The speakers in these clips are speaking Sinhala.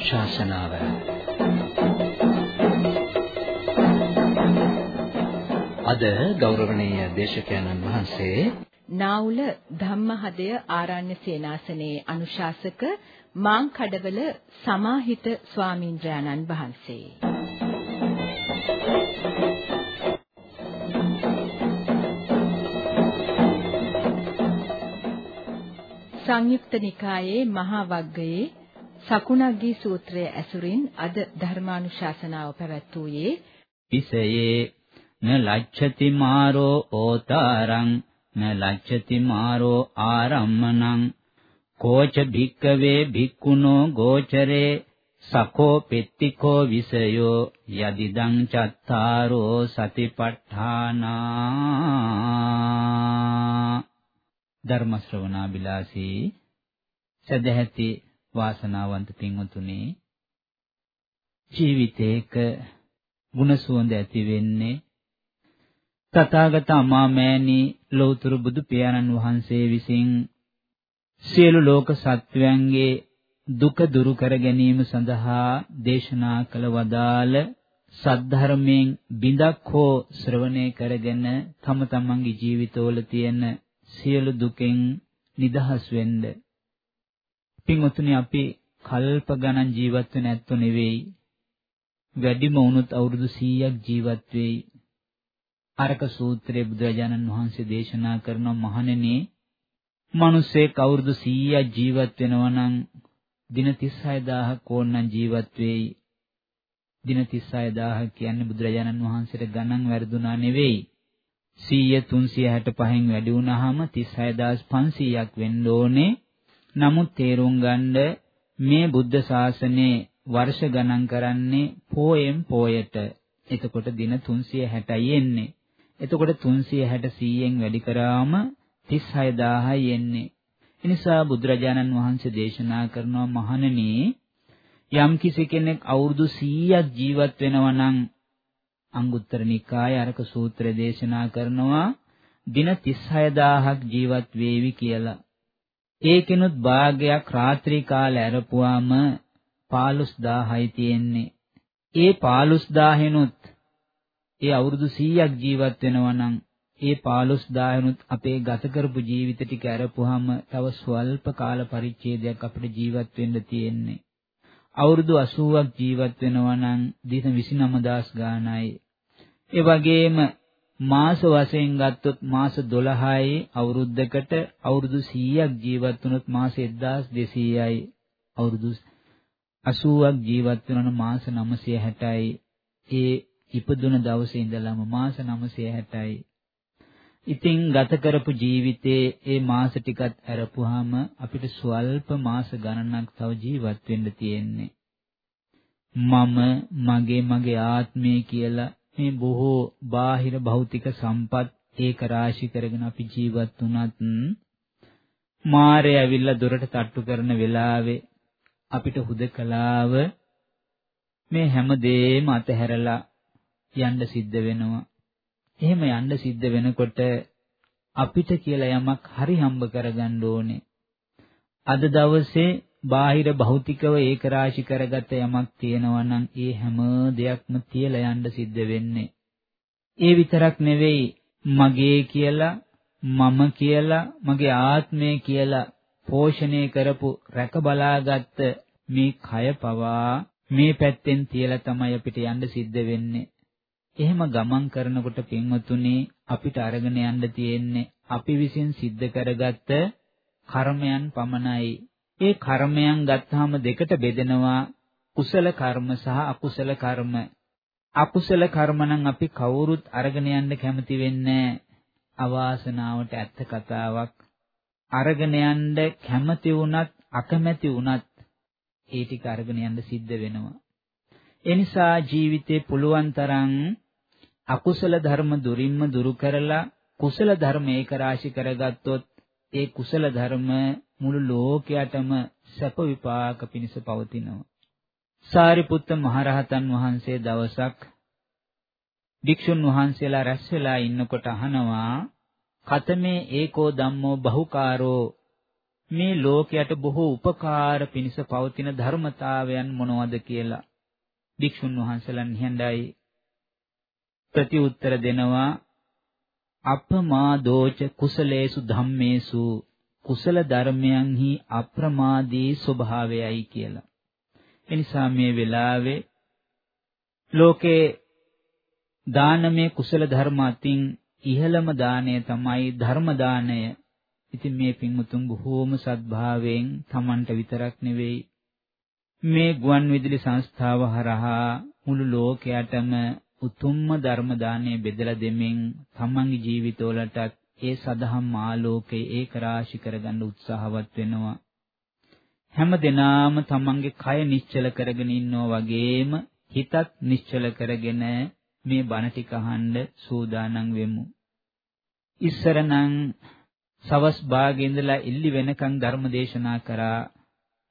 ධර්මානුශාසනාව අද ගෞරවනීය දේශකයන්න් වහන්සේ නාවුල ධම්මහදය ආරණ්‍ය සේනාසනයේ අනුශාසක මාංකඩවල සමාහිත ස්වාමින්ද්‍රයන්න් වහන්සේ. සංයුක්ත නිකායේ මහා වග්ගයේ සකුණග්ගී සූත්‍රය ඇසුරින් අද ධර්මානුශාසනාව පැවැත්වුවේ ඉසයේ න ලච්ඡති මාරෝ ඕතරං න ලච්ඡති මාරෝ ආරම්මනං කෝච භික්කවේ භික්ඛුනෝ ගෝචරේ සකෝ පෙත්තිකෝ විසයෝ යදිදං චත්තාරෝ සතිපට්ඨානා. ධර්ම ශ්‍රවණාබිලාසී සදැහැති වාසනාවන්ත පින්වතුනි ජීවිතේක ගුණ සුවඳ ඇති වෙන්නේ තථාගත අමාමෑණී ලෞතර බුදු පියාණන් වහන්සේ විසින් සියලු ලෝක සත්වයන්ගේ දුක දුරු කර ගැනීම සඳහා දේශනා කළ වදාළ සද්ධර්මයෙන් බිඳක් හෝ ශ්‍රවණය කරගෙන තම තමන්ගේ ජීවිතවල තියෙන සියලු දුකෙන් නිදහස් වෙන්න. පින්වතුනි අපි කල්ප ගණන් ජීවත් වෙන ඇත්තෝ නෙවෙයි. වැඩිම වුණොත් අවුරුදු 100ක් ජීවත් වෙයි. අරක සූත්‍රයේ බුදුරජාණන් වහන්සේ දේශනා කරන මහණෙනි මිනිස්සෙක් අවුරුදු 100ක් ජීවත් වෙනවා නම් දින 36000ක් ඕනනම් ජීවත් වෙයි. දින 36000 කියන්නේ බුදුරජාණන් වහන්සේට ගණන් වැරදුනා නෙවෙයි. 100 365න් වැඩි වුණාම 36500ක් වෙන්න ඕනේ. නමුත් තේරුම් ගන්න මේ බුද්ධ ශාසනයේ වර්ෂ ගණන් කරන්නේ පෝයෙන් පෝයට. එතකොට දින 360යි එන්නේ. එතකොට 360 100න් වැඩි කරාම 36000යි එන්නේ. එනිසා බුදුරජාණන් වහන්සේ දේශනා කරනවා මහණෙනි යම් කිසි කෙනෙක් අවුරුදු 100ක් ජීවත් වෙනවා නම් අංගුත්තර නිකායේ අරක සූත්‍ර දේශනා කරනවා දින 36000ක් ජීවත් වේවි කියලා. ඒකිනුත් භාගයක් රාත්‍රී කාලේ අරපුවාම 15000යි තියෙන්නේ. ඒ 15000නුත් ඒ අවුරුදු 100ක් ජීවත් වෙනවා නම් ඒ 15000නුත් අපේ ගත කරපු ජීවිත ටික අරපුවාම තව ස්වල්ප කාල පරිච්ඡේදයක් අපිට ජීවත් වෙන්න තියෙන්නේ. අවුරුදු 80ක් ජීවත් වෙනවා නම් දින 29000 ගානයි. ඒ වගේම මාස වශයෙන් ගත්තොත් මාස 12යි අවුරුද්දකට අවුරුදු 100ක් ජීවත් වුණොත් මාස 1200යි. අවුරුදු 80ක් ජීවත් වෙනවනම් මාස 960යි. ඒ ඉපදුන දවසේ ඉඳලම මාස 960යි. ඉතින් ගත කරපු ජීවිතේ ඒ මාස ටිකත් අරපුවාම අපිට ස්වල්ප මාස ගණනක් තව ජීවත් වෙන්න තියෙන්නේ. මම මගේ මගේ ආත්මය කියලා මේ බොහෝ බාහිර භෞතික සම්පත් ඒක රාශි කරගෙන අපි ජීවත් වුණත් මාරය ඇවිල්ලා දොරට තට්ටු කරන වෙලාවේ අපිට හුදකලාව මේ හැම දෙෙම අතහැරලා යන්න සිද්ධ වෙනවා. එහෙම යන්න සිද්ධ වෙනකොට අපිට කියලා යමක් හරි හම්බ කරගන්න ඕනේ. අද දවසේ බාහිර භෞතිකව ඒක රාශි කරගත යමක් තියෙනවා නම් ඒ හැම දෙයක්ම තියලා යන්න සිද්ධ වෙන්නේ. ඒ විතරක් නෙවෙයි මගේ කියලා මම කියලා මගේ ආත්මය කියලා පෝෂණය කරපු රැක බලාගත්ත මේ කය පවා මේ පැත්තෙන් තියලා තමයි අපිට යන්න සිද්ධ වෙන්නේ. එහෙම ගමන් කරනකොට පින්වතුනි අපිට අරගෙන යන්න තියෙන්නේ අපි විසින් සිද්ධ කරගත්ත කර්මයන් පමණයි. ඒ කර්මයන් ගත්තාම දෙකට බෙදෙනවා කුසල කර්ම සහ අකුසල කර්ම. අකුසල කර්ම නම් අපි කවුරුත් අරගෙන යන්න කැමති වෙන්නේ අවාසනාවට ඇත්ත කතාවක්. අරගෙන යන්න කැමති වුණත් අකමැති වුණත් ඒ ටික අරගෙන යන්න සිද්ධ වෙනවා. ඒ නිසා ජීවිතේ පුළුවන් තරම් අකුසල ධර්ම දුරින්ම දුරු කරලා කුසල ධර්ම ඒක රාශි කරගත්තොත් ඒ කුසල ධර්ම මුළු ලෝකයටම සැප විපාක පිණිස පවතිනවා. සාරිපුත්ත මහරහතන් වහන්සේ දවසක් භික්ෂුන් වහන්සේලා රැස් වෙලා ඉන්නකොට අහනවා කතමේ ඒකෝ ධම්මෝ බහුකාරෝ? මේ ලෝකයට බොහෝ උපකාර පිණිස පවතින ධර්මතාවයන් මොනවද කියලා? භික්ෂුන් වහන්සේලා නිහඬයි. ප්‍රතිඋත්තර දෙනවා අපමාදෝච කුසලේසු ධම්මේසු. කුසල ධර්මයන්හි අප්‍රමාදී ස්වභාවයයි කියලා. එනිසා මේ වෙලාවේ ලෝකේ දානමය කුසල ධර්ම අතින් ඉහළම දාණය තමයි ධර්ම දාණය. ඉතින් මේ පින්මුතුන් බොහෝම සත්භාවයෙන් Tamanට විතරක් නෙවෙයි මේ ගුවන් විදුලි සංස්ථාව හරහා මුළු ලෝකයටම උතුම්ම ධර්ම දාණය බෙදලා දෙමින් තමන්ගේ ජීවිතවලටත් ඒ සදහම් ආලෝකය ඒක රාශි කරගන්න උත්සාහවත් වෙනවා. හැම දිනාම තමන්ගේ කය නිශ්චල කරගෙන ඉන්නෝ වගේම හිතත් නිශ්චල කරගෙන මේ බණ ටික අහන්න සූදානම් වෙමු. ඉස්සරනම් සවස් භාගයේ ඉඳලා ඉල්ලි වෙනකන් ධර්ම දේශනා කරා.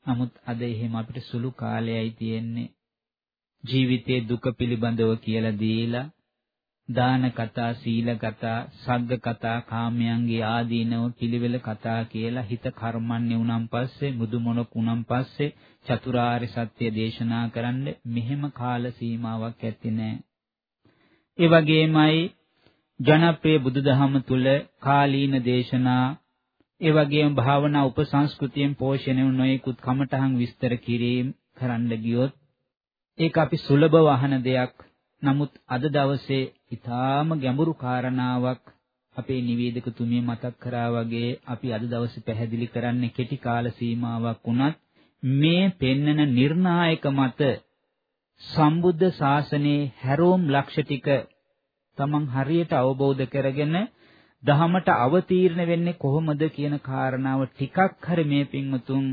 නමුත් අද එහෙම අපිට සුළු කාලයයි තියෙන්නේ. ජීවිතයේ දුක පිළිබඳව කියලා දීලා දාන කතා, සීල කතා, සග්ග කතා, කාමයන්ගේ ආදීනව පිළිවෙල කතා කියලා හිත කර්මන්නේ උනම් පස්සේ, මුදු මොනක් උනම් පස්සේ චතුරාර්ය සත්‍ය දේශනා කරන්න මෙහෙම කාල සීමාවක් ඇත්තේ නැහැ. ඒ වගේමයි ජනප්‍රිය බුදුදහම තුල කාලීන දේශනා ඒ වගේම භාවනා උපසංස්කෘතියෙන් පෝෂණය වුණ නොයෙකුත් කමඨහන් විස්තර කිරීම කරන්න ගියොත් ඒක අපි සුලභව අහන දෙයක්. නමුත් අද දවසේ ඊටාම ගැඹුරු කාරණාවක් අපේ නිවේදකතුමිය මතක් කරා වගේ අපි අද දවසේ පැහැදිලි කරන්නේ කෙටි කාල සීමාවක් වුණත් මේ පෙන්නන නිර්ණායක මත සම්බුද්ධ ශාසනයේ හැරෝම් ලක්ෂ ටික තමන් හරියට අවබෝධ කරගෙන දහමට අවතීර්ණ වෙන්නේ කොහොමද කියන කාරණාව ටිකක් හරි මේ පින්වතුන්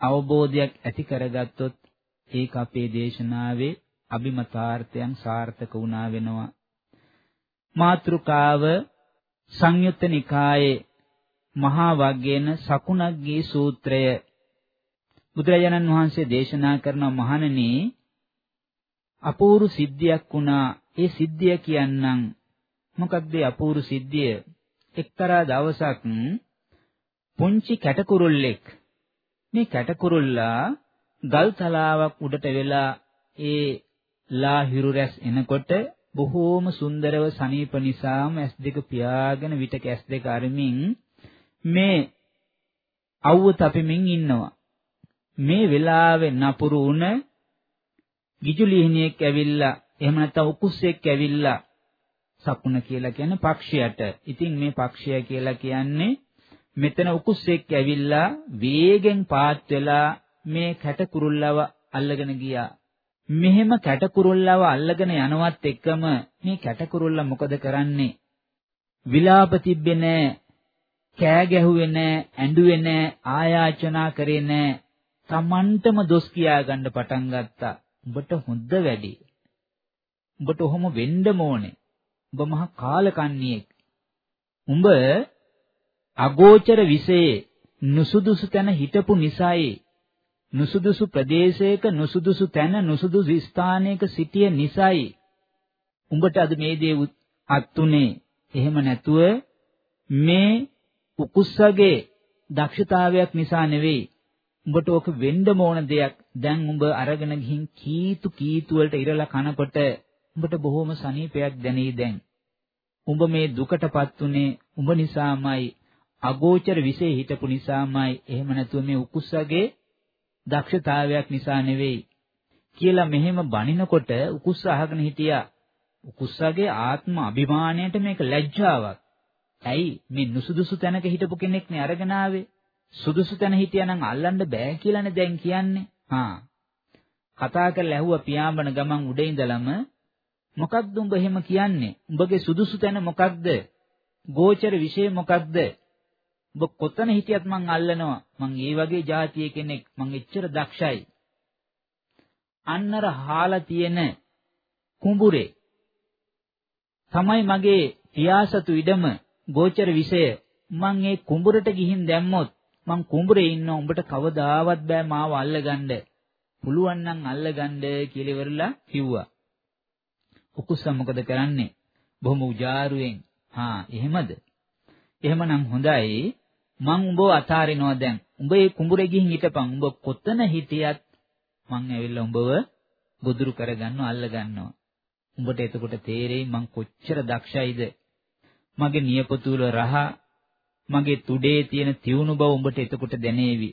අවබෝධයක් ඇති කරගත්තොත් ඒක අපේ දේශනාවේ අභිමතාර්ථයන් සාර්ථක වුණා වෙනවා. මාත්‍රුකාව සංයුත්ත නිකායේ මහා වග්ගේන සකුණග්ගී සූත්‍රය. බුදුරජාණන් වහන්සේ දේශනා කරන මහණෙනි අපූර්ව සිද්ධියක් වුණා. ඒ සිද්ධිය කියන්නම්. මොකක්ද ඒ අපූර්ව සිද්ධිය? එක්තරා දවසක් පුංචි කැටකුරුල්ලෙක් මේ කැටකුරුල්ලා ගල් තලාවක් උඩට වෙලා ඒ ලා හිරු රැස් එනකොට බොහෝම සුන්දරව සනීප නිසාම ඇස් දෙක පියාගෙන විටක ඇස් දෙක අරමින් මේ අවුව තපෙමින් ඉන්නවා මේ වෙලාවේ නපුරු වුණ ගිජුලිහිණියෙක් ඇවිල්ලා එහෙම නැත්නම් උකුස්සෙක් ඇවිල්ලා සකුණ කියලා කියන්නේ පක්ෂියට. ඉතින් මේ පක්ෂිය කියලා කියන්නේ මෙතන උකුස්සෙක් ඇවිල්ලා වේගෙන් පාත් වෙලා මේ කැටකුරුල්ලව අල්ලගෙන ගියා. මෙහෙම කැටකුරුල්ලව අල්ලගෙන යනවත් එක්කම මේ කැටකුරුල්ල මොකද කරන්නේ? විලාප තිබ්බේ නැහැ, කෑ ගැහුවේ නැහැ, ඇඬුවේ නැහැ, ආයාචනා කරේ නැහැ. Tamanටම දොස් කියා ගන්න පටන් ගත්තා. උඹට හොඳ වැඩි. උඹට ඔහොම වෙන්නම ඕනේ. උඹ මහා කාලකන්ණියෙක්. උඹ අගෝචර විශේෂ නුසුදුසු තැන හිටපු නිසායි නුසුදුසු ප්‍රදේශයක නුසුදුසු තැන නුසුදුසු ස්ථානයක සිටිය නිසායි. උඹට අද මේ දේ අත්ුනේ. එහෙම නැතුව මේ උකුස්සගේ දක්ෂතාවයක් නිසා නෙවෙයි. උඹට ඕක වෙන්න ඕන දෙයක්. දැන් උඹ අරගෙන ගිහින් කීතු කීතු වලට ඉරලා කනකොට උඹට බොහොම සනීපයක් දැනෙයි දැන්. උඹ මේ දුකටපත් උනේ උඹ නිසාමයි. අගෝචර විසේ හිටපු නිසාමයි. එහෙම නැතුව මේ උකුස්සගේ දක්ෂතාවයක් නිසා නෙවෙයි කියලා මෙහෙම බනිනකොට උකුස්ස අහගෙන හිටියා. උකුස්සගේ ආත්ම අභිමාණයට මේක ලැජ්ජාවක්. ඇයි මේ නුසුදුසු තැනක හිටපු කෙනෙක් නේ අරගෙන ආවේ? සුදුසු තැන හිටියානම් අල්ලන්න බෑ කියලානේ දැන් කියන්නේ. හා. කතා කරලා ඇහුවා පියාඹන ගමන් උඩ ඉඳලම මොකක්ද උඹ එහෙම කියන්නේ? උඹගේ සුදුසු තැන මොකක්ද? ගෝචර විශේෂ මොකක්ද? ඔබ කොතන හිටියත් මං අල්ලනවා. මං ඒ වගේ જાතිය කෙනෙක්. මං එච්චර දක්ෂයි. අන්නර හාලා තියෙන කුඹුරේ තමයි මගේ පියාසතු ඉඩම ගෝචර විෂය. මං ඒ කුඹුරට ගිහින් දැම්මොත් මං කුඹුරේ ඉන්න උඹට කවදාවත් බෑ මාව අල්ලගන්න. පුළුවන් නම් අල්ලගන්න කියලා ඉවරලා කිව්වා. උකුස්ස මොකද කරන්නේ? බොහොම උජාරුවෙන්. හා එහෙමද? එහෙමනම් හොඳයි. මං උඹව අතාරිනවා දැන්. උඹ ඒ කුඹුරේ ගිහින් හිටපන්. උඹ කොතන හිටියත් මං ඇවිල්ලා උඹව ගොදුරු කරගන්නවා අල්ල ගන්නවා. උඹට එතකොට තේරෙයි මං කොච්චර දක්ෂයිද. මගේ නියපොතුල රහ මගේ තුඩේ තියෙන තියුණු බව උඹට එතකොට දැනේවි.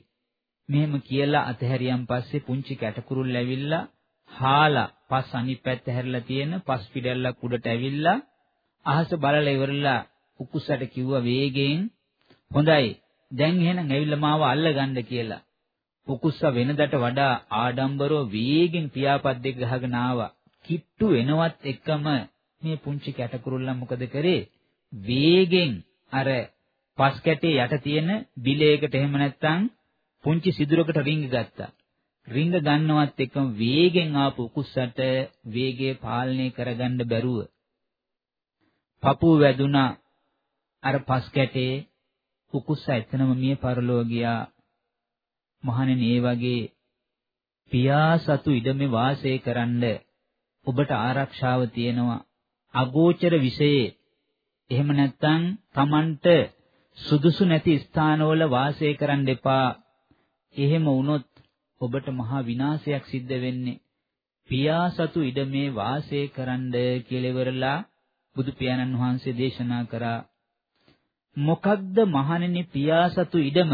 මෙහෙම කියලා අතහැරියන් පස්සේ පුංචි කැටකුරුල් ඇවිල්ලා හාලා පස් අනිත් පැත්ත හැරිලා තියෙන පස් පිටැල්ලක් උඩට ඇවිල්ලා අහස බලලා ඉවරලා උකුස්සට කිව්වා වේගයෙන් හොඳයි දැන් එහෙනම් ඇවිල්ලා මාව අල්ලගන්න කියලා. උකුස්ස වෙනදට වඩා ආඩම්බරව වේගෙන් පියාපත් දෙක ගහගෙන ආවා. කිට්ටු වෙනවත් එකම මේ පුංචි කැටකුරුල්ලා මොකද කරේ? වේගෙන් අර පස් කැටේ යට තියෙන බිලයකට එහෙම නැත්නම් පුංචි සිදුරකට රිංග ගත්තා. රිංග ගන්නවත් එක්කම වේගෙන් ආපු උකුස්සට වේගය පාලනය කරගන්න බැරුව පපුව වැදුනා අර පස් කැටේ උකුස්ස එතනම මිය පරලෝ ගියා මහණෙනි ඒ වගේ පියා සතු ඉඩමේ වාසය කරන්න ඔබට ආරක්ෂාව තියෙනවා අගෝචර විෂයේ එහෙම නැත්නම් Tamanට සුදුසු නැති ස්ථානවල වාසය කරන්න එපා එහෙම වුණොත් ඔබට මහා විනාශයක් සිද්ධ වෙන්නේ. පියා සතු ඉඩමේ වාසය කරන්න කියලා ඉවරලා බුදු පියාණන් වහන්සේ දේශනා කරා. මොකක්ද මහණෙනි පියා සතු ඉඩම?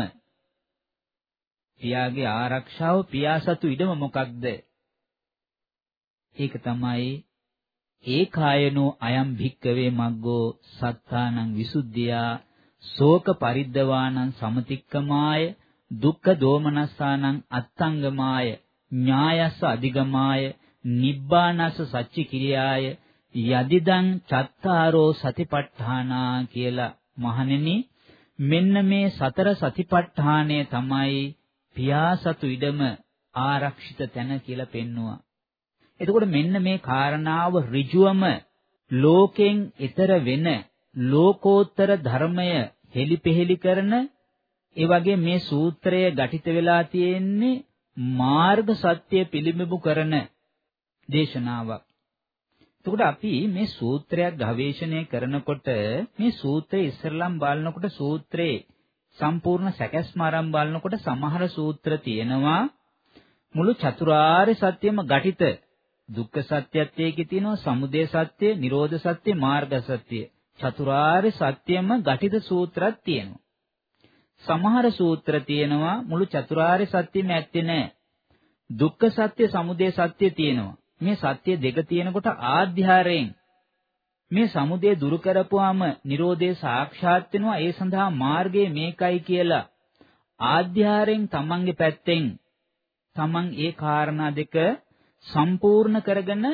පියාගේ ආරක්ෂාව පියා සතු ඉඩම මොකක්ද? ඒක තමයි ඒකායනෝ අයම් භික්කවේ මග්ගෝ සත්තානං විසුද්ධියා ශෝක පරිද්දවානං සමතික්කමාය දුක්ඛ දෝමනස්සානං අත්තංගමාය ඥායස්ස අධිගමාය නිබ්බානස්ස සච්චි කිරියාය යදිදං චත්තාරෝ සතිපට්ඨානා කියලා මහණෙනි මෙන්න මේ සතර සතිපට්ඨානය තමයි පියාසතු ඉඩම ආරක්ෂිත තැන කියලා පෙන්නවා. එතකොට මෙන්න මේ කාරණාව ඍජුවම ලෝකෙන් ඈතර වෙන ලෝකෝත්තර ධර්මය හෙලිපෙහෙලි කරන ඒ වගේ මේ සූත්‍රය ගටිත වෙලා තියෙන්නේ මාර්ග සත්‍ය පිළිඹු කරන දේශනාවක්. එතකොට අපි මේ සූත්‍රයක් ගවේෂණය කරනකොට මේ සූත්‍රය ඉස්සරලම් බලනකොට සූත්‍රේ සම්පූර්ණ සැකස්ම ආරම්භ බලනකොට සමහර සූත්‍ර තියෙනවා මුළු චතුරාර්ය සත්‍යම ගටිත දුක්ඛ සත්‍යයත් ඒකේ තියෙනවා සමුදය සත්‍ය, නිරෝධ සත්‍ය, මාර්ග සත්‍ය. චතුරාර්ය සත්‍යම ගටිත සූත්‍රයක් තියෙනවා. සමහර සූත්‍ර තියෙනවා මුළු චතුරාර්ය සත්‍යෙම ඇත්තේ නැහැ. දුක්ඛ සත්‍ය, සමුදය සත්‍ය තියෙනවා. මේ සත්‍ය දෙක තියෙනකොට ආධ්‍යාරයෙන් මේ සමුදය දුරු කරපුවාම Nirodhe සාක්ෂාත් වෙනවා. ඒ සඳහා මාර්ගය මේකයි කියලා ආධ්‍යාරයෙන් තමන්ගේ පැත්තෙන් තමන් ඒ කාරණා දෙක සම්පූර්ණ කරගෙන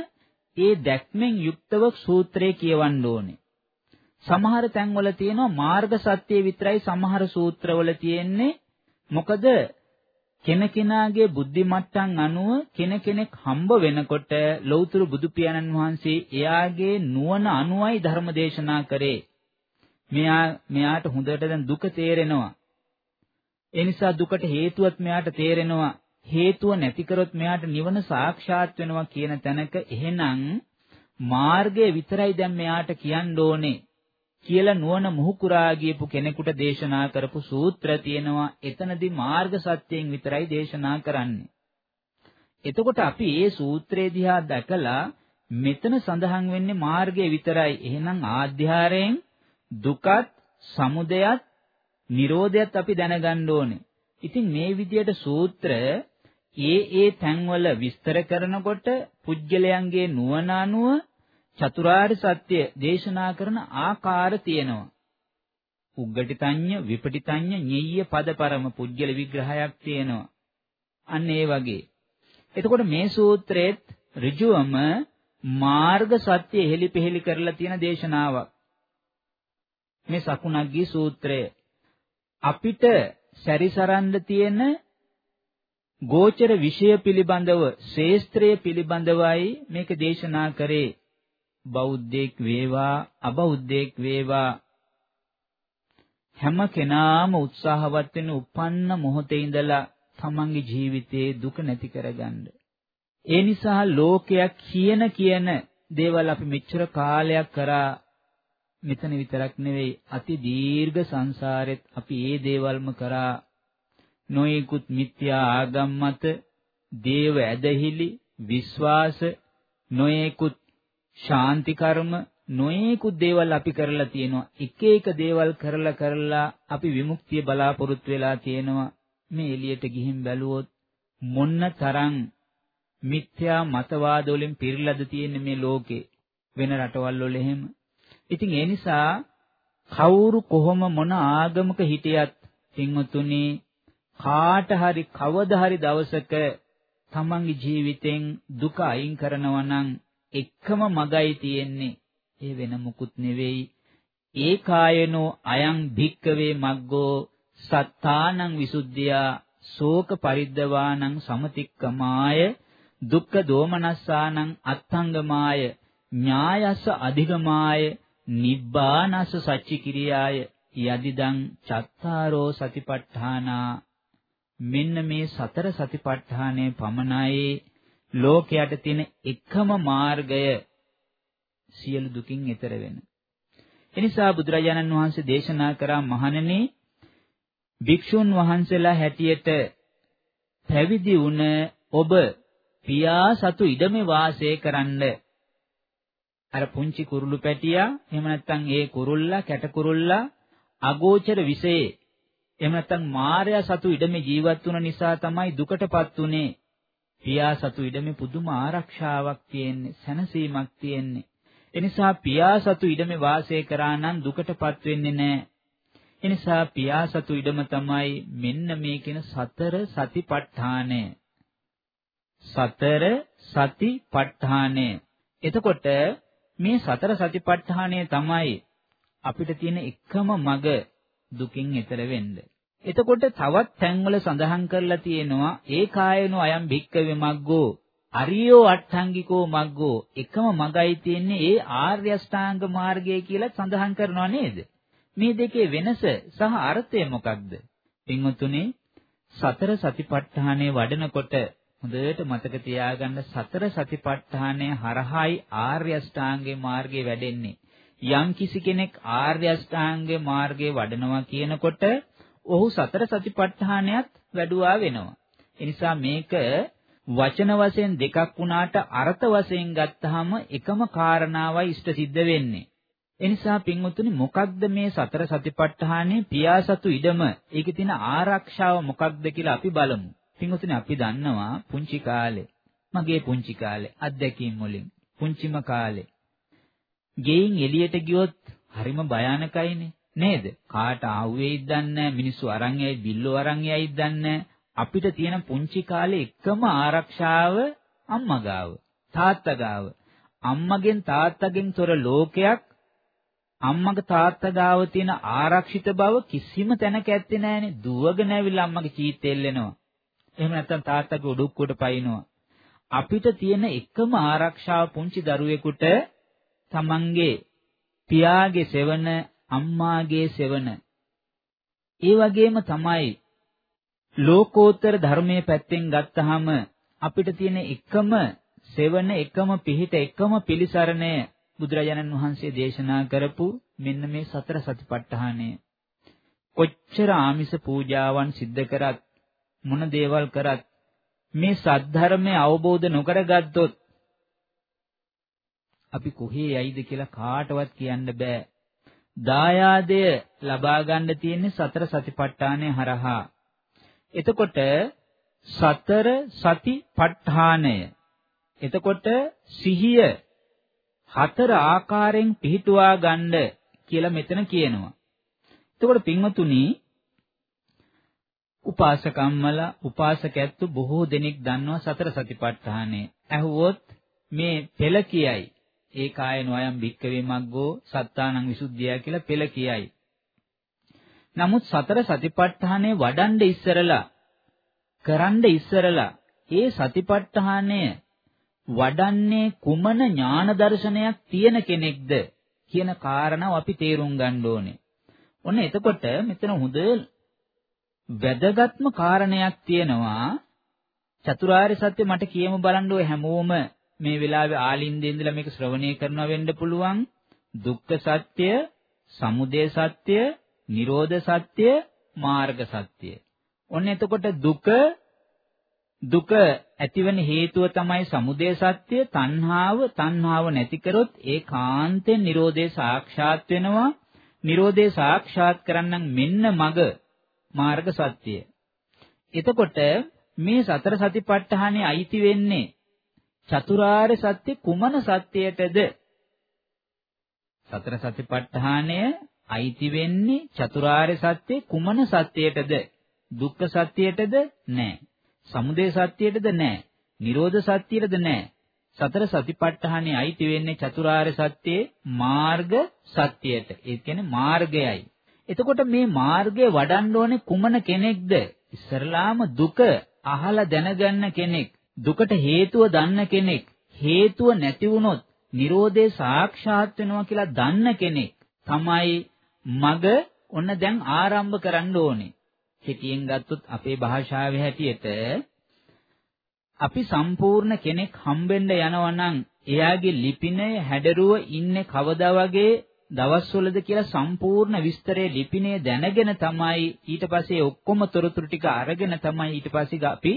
ඒ දැක්මෙන් යුක්තව සූත්‍රය කියවන්න ඕනේ. සමහර තැන්වල තියෙනවා මාර්ග සත්‍ය විතරයි සමහර සූත්‍රවල තියෙන්නේ. මොකද කෙනකෙනාගේ බුද්ධි මට්ටම් අනුව කෙනෙක් හම්බ වෙනකොට ලෞතර බුදු පියාණන් වහන්සේ එයාගේ නුවණ අනුවයි ධර්ම දේශනා කරේ. මෙයා මෙයාට හොඳට දැන් දුක තේරෙනවා. ඒ නිසා දුකට හේතුවත් මෙයාට තේරෙනවා. හේතුව නැති කරොත් මෙයාට නිවන සාක්ෂාත් වෙනවා කියන තැනක එහෙනම් මාර්ගය විතරයි දැන් මෙයාට කියන්න ඕනේ. කියලා නුවණ මුහුකුරා ගියපු කෙනෙකුට දේශනා කරපු සූත්‍ර තියෙනවා. එතනදී මාර්ග සත්‍යයෙන් විතරයි දේශනා කරන්නේ. එතකොට අපි මේ සූත්‍රය දිහා දැකලා මෙතන සඳහන් වෙන්නේ මාර්ගය විතරයි. එහෙනම් ආධ්‍යාරයෙන් දුකත්, සමුදයත්, නිරෝධයත් අපි දැනගන්න ඕනේ. ඉතින් මේ විදියට සූත්‍ර ඒ ඒ තැන්වල විස්තර කරනකොට පුජ්‍යලයන්ගේ නුවණ අනුව චතුරාර්ය සත්‍ය දේශනා කරන ආකාර තියෙනවා. උග්ගටිතඤ්ඤ විපටිතඤ්ඤ ඤෙය්‍ය පදපරම පුජ්‍යල විග්‍රහයක් තියෙනවා. අන්න ඒ වගේ. එතකොට මේ සූත්‍රයේත් ඍජුවම මාර්ග සත්‍ය හෙලිපෙහෙලි කරලා තියෙන දේශනාවක්. මේ සකුණග්ගී සූත්‍රය අපිට සැරිසරන්න තියෙන ගෝචර විෂය පිළිබඳව ශේස්ත්‍රය පිළිබඳවයි මේක දේශනා කරේ බෞද්ධයෙක් වේවා අබෞද්ධයෙක් වේවා හැම කෙනාම උත්සාහවත් වෙන උපන්න මොහොතේ ඉඳලා තමන්ගේ ජීවිතයේ දුක නැති කරගන්න. ඒ නිසා ලෝකයක් කියන කියන දේවල් අපි මෙච්චර කාලයක් කරා මෙතන විතරක් නෙවෙයි අති දීර්ඝ සංසාරෙත් අපි ඒ දේවල්ම කරා නොයෙකුත් මිත්‍යා ආගම් මත දේව ඇදහිලි විශ්වාස නොයෙකුත් ශාන්ති කර්ම නොයෙකුත් දේවල් අපි කරලා තියෙනවා එක එක දේවල් කරලා කරලා අපි විමුක්තිය බලාපොරොත්තු වෙලා තියෙනවා මේ එළියට ගිහින් බැලුවොත් මොන්න තරම් මිත්‍යා මතවාද වලින් පිරීලාද තියෙන්නේ මේ ලෝකේ වෙන රටවල් වල එහෙම. ඉතින් ඒ නිසා කවුරු කොහොම මොන ආගමක හිටියත් පින්වතුනි කාට හරි කවදා හරි දවසක තමන්ගේ ජීවිතෙන් දුක අයින් කරනවා නම් එකම මගයි තියෙන්නේ. ඒ වෙන මුකුත් නෙවෙයි. ඒකායනෝ අයං භික්කවේ මග්ගෝ සත්තානං විසුද්ධියා ශෝක පරිද්දවානං සමතික්කමාය දුක්ඛ දෝමනස්සානං අත්ංගමාය ඥායස්ස අධිගමාය නිබ්බානස්ස සච්චි කිරියාය යදිදං චත්තාරෝ සතිපට්ඨානා මෙන්න මේ සතර සතිපට්ඨානයේ පමණයි. ලෝකයට තියෙන එකම මාර්ගය සියලු දුකින් එතර වෙන. එනිසා බුදුරජාණන් වහන්සේ දේශනා කරා මහණෙනි භික්ෂුන් වහන්සේලා හැටියට පැවිදි වුණ ඔබ පියා සතු ඉඩමේ වාසය කරන්න අර පුංචි කුරුළු පැටියා එහෙම නැත්නම් ඒ කුරුල්ලා කැට කුරුල්ලා අගෝචර විෂයේ එහෙම නැත්නම් මායя සතු ඉඩමේ ජීවත් වුණ නිසා තමයි දුකටපත් උනේ පියා සතු ඉඩමේ පුදුම ආරක්ෂාවක් තියෙන්නේ සැනසීමක් තියෙන්නේ. එනිසා පියා සතු ඉඩමේ වාසය කරා නම් දුකටපත් වෙන්නේ නැහැ එනිසා පියා සතු ඉඩම තමයි මෙන්න මේ කියන සතර සතිපට්ඨානය. සතර සතිපට්ඨානය. එතකොට මේ සතර සතිපට්ඨානය තමයි අපිට තියෙන එකම මඟ දුකින් එතර වෙන්න. එතකොට තවත් තැන්වල සඳහන් කරලා තියෙනවා ඒ කායනෝ අයම් භික්කවේ මග්ගෝ අරියෝ අට්ඨංගිකෝ මග්ගෝ එකම මගයි තියෙන්නේ ඒ ආර්ය අෂ්ටාංග මාර්ගය කියලා සඳහන් කරනවා නේද? මේ දෙකේ වෙනස සහ අර්ථය මොකක්ද? පින්වතුනි සතර සතිපට්ඨානය වඩනකොට හොඳට මතක තියාගන්න සතර සතිපට්ඨානය හරහායි ආර්ය අෂ්ටාංගේ මාර්ගේ වැඩෙන්නේ. යම් කිසි කෙනෙක් ආර්ය අෂ්ටාංගේ මාර්ගේ වඩනවා කියනකොට ඔහු සතර සතිපට්ඨානයත් වැඩුවා වෙනවා. ඒ නිසා මේක වචන වශයෙන් දෙකක් වුණාට අර්ථ වශයෙන් ගත්තාම එකම කාරණාවයි ඉෂ්ට සිද්ධ වෙන්නේ. එනිසා පින්වතුනි මොකක්ද මේ සතර සතිපට්ඨානයේ පියාසතු ඉඩම ඒකේ තියෙන ආරක්ෂාව මොකක්ද කියලා අපි බලමු. පින්වතුනි අපි දන්නවා පුංචි කාලේ මගේ පුංචි කාලේ අත්දැකීම් වලින් පුංචිම කාලේ ගෙයින් එළියට ගියොත් හරිම භයානකයිනේ නේද? කාට ආවෙයිද දන්නේ මිනිස්සු අරන් යයි බිල්ලෝ අරන් යයිද දන්නේ අපිට තියෙන පුංචි කාලේ එකම ආරක්ෂාව අම්මා ගාව තාත්තා ගාව අම්මගෙන් තාත්තගෙන් තොර ලෝකයක් අම්මගේ තාත්තා ගාව තියෙන ආරක්ෂිත බව කිසිම තැනක ඇත්තේ නැහනේ දුවගෙන ඇවිල්ලා අම්මගේ චීත් එල්ලෙනවා. එහෙම නැත්නම් තාත්තගේ උඩුක්කුවට පයින්නවා. අපිට තියෙන එකම ආරක්ෂාව පුංචි දරුවෙකුට තමන්ගේ පියාගේ සෙවණ අම්මාගේ සෙවණ ඒ වගේම තමයි ලෝකෝත්තර ධර්මයේ පැත්තෙන් ගත්තාම අපිට තියෙන එකම සෙවණ එකම පිහිට එකම පිළිසරණය බුදුරජාණන් වහන්සේ දේශනා කරපු මෙන්න මේ සතර සතිපට්ඨානය කොච්චර ආමිස පූජාවන් සිද්ධ කරත් මොන දේවල් කරත් මේ සද්ධර්මය අවබෝධ නොකරගත්තොත් අපි කොහේ යයිද කියලා කාටවත් කියන්න බෑ. දායාදය ලබා ගන්න තියෙන්නේ සතර සතිපට්ඨානය හරහා. එතකොට සතර සතිපට්ඨානය එතකොට සිහිය හතර ආකාරයෙන් පිහිටුවා ගන්න කියලා මෙතන කියනවා. එතකොට පින්වතුනි උපාසකම්මල උපාසකැත්තු බොහෝ දෙනෙක් දන්නවා සතර සතිපට්ඨානය. ඇහුවොත් මේ පෙළ කියයි. ඒ කාය නොයම් භික්කවේ මග්ගෝ සත්තානං විසුද්ධිය කියලා පෙළ කියයි. නමුත් සතර සතිපට්ඨානය වඩන්න ඉස්සරලා කරන්න ඉස්සරලා ඒ සතිපට්ඨානය වඩන්නේ කුමන ඥාන දර්ශනයක් තියෙන කෙනෙක්ද කියන කාරණාව අපි තේරුම් ගන්න ඕනේ. ඔන්න එතකොට මෙතන හොඳ වැදගත්ම කාරණයක් තියෙනවා චතුරාර්ය සත්‍ය මට කියමු බලන්න ඔය හැමෝම මේ වෙලාවේ ආලින්දේ ඉඳලා මේක ශ්‍රවණය කරනවා වෙන්න පුළුවන් දුක්ඛ සත්‍ය සමුදය සත්‍ය, නිරෝධ සත්‍ය, මාර්ග සත්‍ය. ඔන්න එතකොට දුක දුක ඇතිවන හේතුව තමයි සමුදය සත්‍ය, තණ්හාව, තණ්හාව නැති කරොත් ඒකාන්තයෙන් Nirodhe සාක්ෂාත් වෙනවා. Nirodhe සාක්ෂාත් කරන්නම් මෙන්න මග මාර්ග සත්‍ය. එතකොට මේ සතර සතිපට්ඨානෙ අයිති වෙන්නේ චතුරාර්ය සත්‍ය කුමන සත්‍යයටද? සතර සතිපට්ඨානය අයිති වෙන්නේ චතුරාර්ය සත්‍ය කුමන සත්‍යයටද? දුක්ඛ සත්‍යයටද? නැහැ. සමුදය සත්‍යයටද? නැහැ. නිරෝධ සත්‍යයටද? නැහැ. සතර සතිපට්ඨානෙ අයිති වෙන්නේ චතුරාර්ය සත්‍යයේ මාර්ග සත්‍යයට. ඒ කියන්නේ මාර්ගයයි. එතකොට මේ මාර්ගය වඩන්න ඕනේ කුමන කෙනෙක්ද? ඉස්සරලාම දුක අහලා දැනගන්න කෙනෙක්. දුකට හේතුව දන්න කෙනෙක්. හේතුව නැති වුණොත් Nirodhe සාක්ෂාත් වෙනවා කියලා දන්න කෙනෙක් තමයි මග ඔන්න දැන් ආරම්භ කරන්න ඕනේ. කෙටියෙන් ගත්තොත් අපේ භාෂාවේ හැටියට අපි සම්පූර්ණ කෙනෙක් හම්බෙන්න යනවා නම් එයාගේ ලිපිනය හැඩරුව ඉන්නේ කවදා වගේ දවස්වලද කියලා සම්පූර්ණ විස්තරයේ ලිපිනේ දැනගෙන තමයි ඊට පස්සේ ඔක්කොම තොරතුරු ටික අරගෙන තමයි ඊට පස්සේ අපි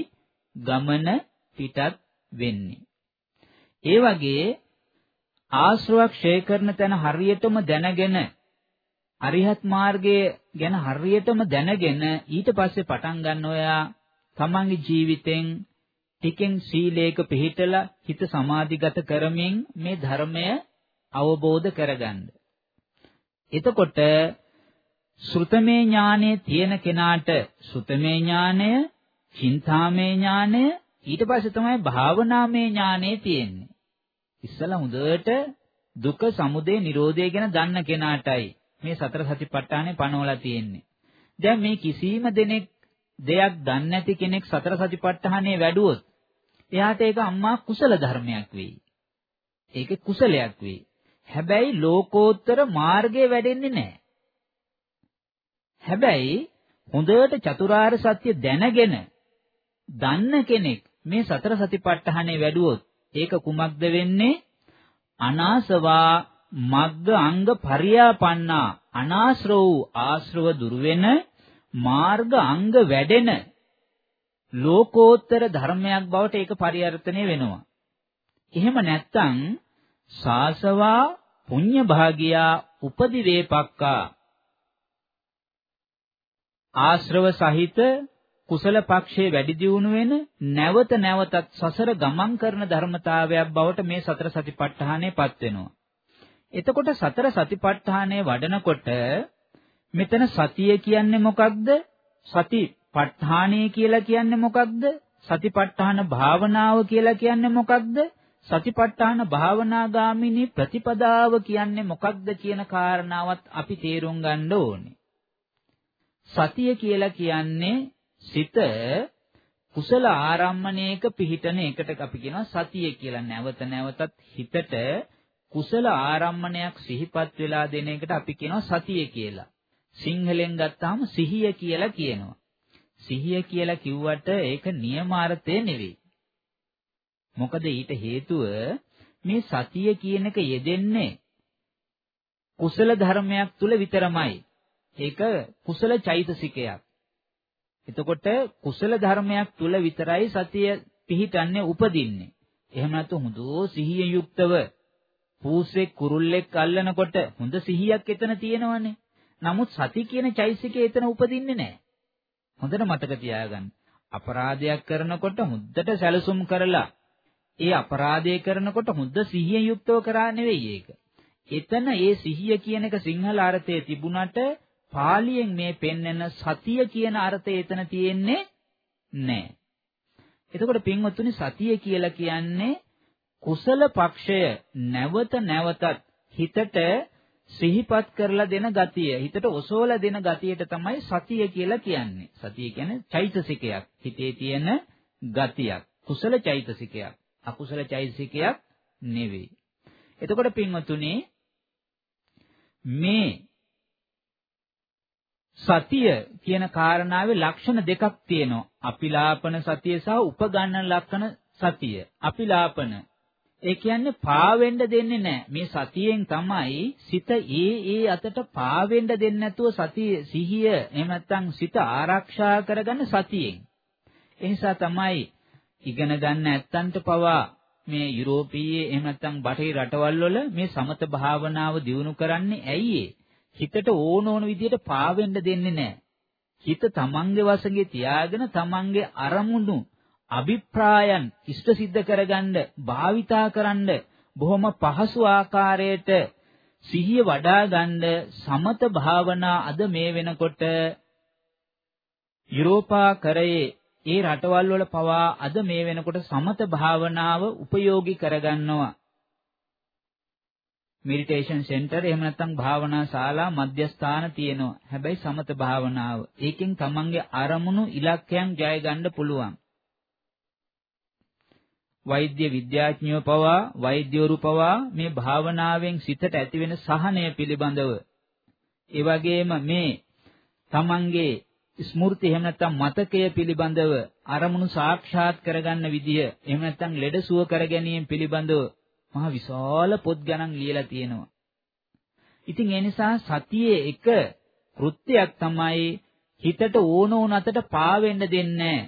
ගමන පිටත් වෙන්නේ. ඒ වගේ ආශ්‍රවක් ඡය කරන තැන හරියටම දැනගෙන අරිහත් මාර්ගයේ ගැන හරියටම දැනගෙන ඊට පස්සේ පටන් ගන්න ඔයා තමන්ගේ ජීවිතෙන් ටිකෙන් සීලයක පිළිහිටලා හිත සමාධිගත කරමින් මේ ධර්මය අවබෝධ කරගන්න. එතකොට ශ්‍රුතමේ ඥානය තියෙන කෙනාට ශ්‍රුතමේ ඥානය, චින්තාමේ ඥානය, ඊට පස්සේ තමයි භාවනාමේ ඥානය තියෙන්නේ. ඉස්සලා හොඳට දුක, සමුදය, නිරෝධය ගැන දන්න කෙනාටයි මේ සතර සතිපට්ඨානෙ පනවලා තියෙන්නේ. දැන් මේ කිසිම දෙනෙක් දෙයක් දන්නේ නැති කෙනෙක් සතර සතිපට්ඨානෙ වැඩුවොත් එයාට ඒක අම්මා කුසල ධර්මයක් වෙයි. ඒක කුසලයක් වෙයි. හැබැයි ලෝකෝත්තර මාර්ගයේ වැඩෙන්නේ නැහැ. හැබැයි හොඳට චතුරාර්ය සත්‍ය දැනගෙන දන්න කෙනෙක් මේ සතර සතිපට්ඨානෙ වැඩුවොත් ඒක කුමක්ද වෙන්නේ? අනාසවා මග්ග අංග පරියාපන්නා අනාශ්‍රව වූ ආශ්‍රව දුරු වෙන මාර්ග අංග වැඩෙන ලෝකෝත්තර ධර්මයක් බවට ඒක පරිවර්තනය වෙනවා. එහෙම නැත්නම් සාසවා පුඤ්ඤ භාගියා උපදි වේපක්කා ආශ්‍රව සහිත කුසල පක්ෂයේ වැඩි දියුණු වෙන නැවත නැවතත් සසර ගමන් කරන ධර්මතාවයක් බවට මේ සතර සතිපට්ඨානෙපත් වෙනවා. එතකොට සතර සතිපට්ඨානය වඩනකොට මෙතන සතිය කියන්නේ මොකක්ද? සතිපට්ඨානය කියලා කියන්නේ මොකක්ද? සතිපට්ඨාන භාවනාව කියලා කියන්නේ මොකක්ද? සතිපට්ඨාන භාවනාගාමිනී ප්‍රතිපදාව කියන්නේ මොකක්ද කියන කාරණාවත් අපි තේරුම් ගන්න ඕනේ. සතිය කියලා කියන්නේ සිත කුසල ආරම්මණයක පිහිටන එකට අපි කියනවා සතිය කියලා. නැවත නැවතත් හිතට කුසල ආරම්මණයක් සිහිපත් වෙලා දෙන එකට අපි කියනවා සතිය කියලා. සිංහලෙන් ගත්තාම සිහිය කියලා කියනවා. සිහිය කියලා කිව්වට ඒක නියමාර්ථය නෙවෙයි. මොකද ඊට හේතුව මේ සතිය කියන එක යෙදෙන්නේ කුසල ධර්මයක් තුල විතරමයි. ඒක කුසල චෛතසිකයක්. එතකොට කුසල ධර්මයක් තුල විතරයි සතිය පිහිටන්නේ උපදින්නේ. එහෙම නැතු හොඳෝ සිහිය යුක්තව පූසෙක් කුරුල්ලෙක් අල්ලනකොට හොඳ සිහියක් එතන තියෙනවනේ. නමුත් සති කියන චෛසිකේ එතන උපදින්නේ නැහැ. හොඳට මතක තියාගන්න. අපරාධයක් කරනකොට මුද්දට සැලසුම් කරලා ඒ අපරාධය කරනකොට හොඳ සිහිය යුක්තව කරා නෙවෙයි ඒක. එතන ඒ සිහිය කියන එක සිංහල අර්ථයේ තිබුණට පාලියෙන් මේ පෙන්වන සතිය කියන අර්ථය එතන තියෙන්නේ නැහැ. එතකොට පින්වත්තුනි සතිය කියලා කියන්නේ කුසල පක්ෂය නැවත නැවතත් හිතට සිහිපත් කරලා දෙන ගතිය හිතට ඔසවලා දෙන ගතියට තමයි සතිය කියලා කියන්නේ. සතිය කියන්නේ චෛතසිකයක්. හිතේ තියෙන ගතියක්. කුසල චෛතසිකයක්. අකුසල චෛතසිකයක් නෙවෙයි. එතකොට පින්වතුනි මේ සතිය කියන කාරණාවේ ලක්ෂණ දෙකක් තියෙනවා. අපිලාපන සතිය සහ උපගන්නන ලක්ෂණ සතිය. අපිලාපන ඒ කියන්නේ පාවෙන්න දෙන්නේ නැහැ. මේ සතියෙන් තමයි සිත ඒ ඒ අතට පාවෙන්න දෙන්නේ නැතුව සතිය සිහිය එහෙම නැත්නම් සිත ආරක්ෂා කරගන්න සතියෙන්. ඒ නිසා තමයි ඉගෙන ගන්න ඇත්තන්ට පවා මේ යුරෝපීය එහෙම නැත්නම් බටහිර රටවල් වල මේ සමත භාවනාව දියුණු කරන්නේ ඇයි හිතට ඕන ඕන විදිහට පාවෙන්න දෙන්නේ නැහැ. හිත තමන්ගේ වශයෙන් තියාගෙන තමන්ගේ අරමුණු අභිප්‍රායන් ඉෂ්ට සිද්ධ කරගන්න භාවිතා කරන්න බොහොම පහසු ආකාරයට සිහිය වඩා ගන්න සමත භාවනා අද මේ වෙනකොට යුරෝපා කරයේ ඒ රටවල් වල පවා අද මේ වෙනකොට සමත භාවනාව උපයෝගී කරගන්නවා. මෙඩිටේෂන් සෙන්ටර් එහෙම නැත්නම් භාවනා ශාලා මධ්‍යස්ථාන තියෙනවා. හැබැයි සමත භාවනාව. ඒකෙන් තමන්ගේ අරමුණු ඉලක්කයන් ජය ගන්න පුළුවන්. වෛද්‍ය විද්‍යාඥයෝ පවා වෛද්‍යවරු පවා මේ භාවනාවෙන් සිතට ඇතිවෙන සහනය පිළිබඳව ඒ වගේම මේ තමන්ගේ ස්මෘති එහෙම නැත්නම් මතකය පිළිබඳව අරමුණු සාක්ෂාත් කරගන්න විදිය එහෙම නැත්නම් ලෙඩසුව කර ගැනීම පිළිබඳව මහ විශාල පොත් ගණන් ලියලා තියෙනවා. ඉතින් ඒ නිසා සතියේ එක කෘත්‍යයක් තමයි හිතට ඕන ඕන අතට පාවෙන්න දෙන්නේ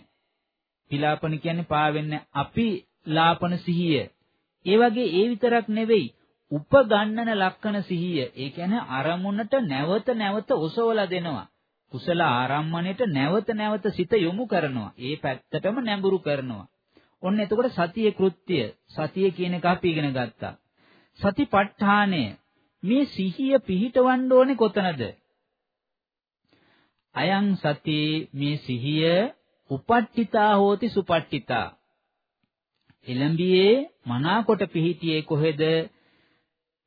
පිලාපන කියන්නේ පාවෙන්නේ අපි ලාපන සිහිය. ඒ වගේ ඒ විතරක් නෙවෙයි උපගන්නන ලක්කන සිහිය. ඒ කියන්නේ අරමුණට නැවත නැවත ඔසවලා දෙනවා. කුසල ආරම්මණයට නැවත නැවත සිත යොමු කරනවා. ඒ පැත්තටම නැඹුරු කරනවා. ඔන්න එතකොට සතියේ කෘත්‍ය සතිය කියන එක අපි ඉගෙන ගත්තා. සතිපට්ඨානය මේ සිහිය පිහිටවන්න ඕනේ කොතනද? අයං සති මේ සිහිය උපට්ඨිතා හෝති සුපට්ඨිතා. එළඹියේ මනාකොට පිහිටියේ කොහෙද?